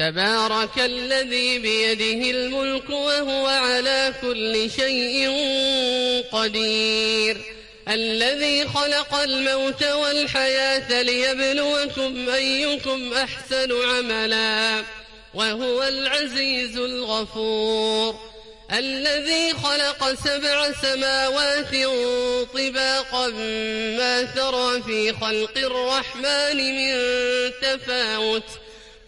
تبارك الذي بيده الملك وهو على كل شيء قدير. الذي خلق الموت والحياة ليبلوكم أيكم أحسن عملا وهو العزيز الغفور. الذي خلق سبع سماوات طباقا ما ترى في خلق الرحمن من تفاوت.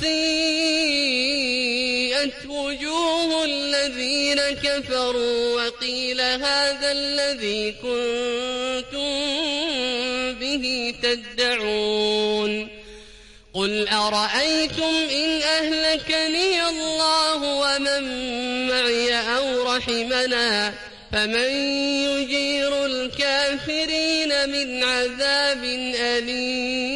سيئت وجوه الذين كفروا وقيل هذا الذي كنتم به تدعون قل أرأيتم إن أهلكني الله ومن معي أو رحمنا فمن يجير الكافرين من عذاب أليم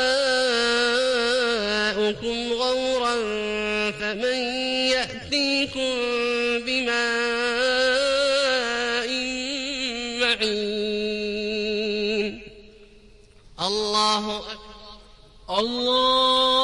أجمعين الله أكبر. الله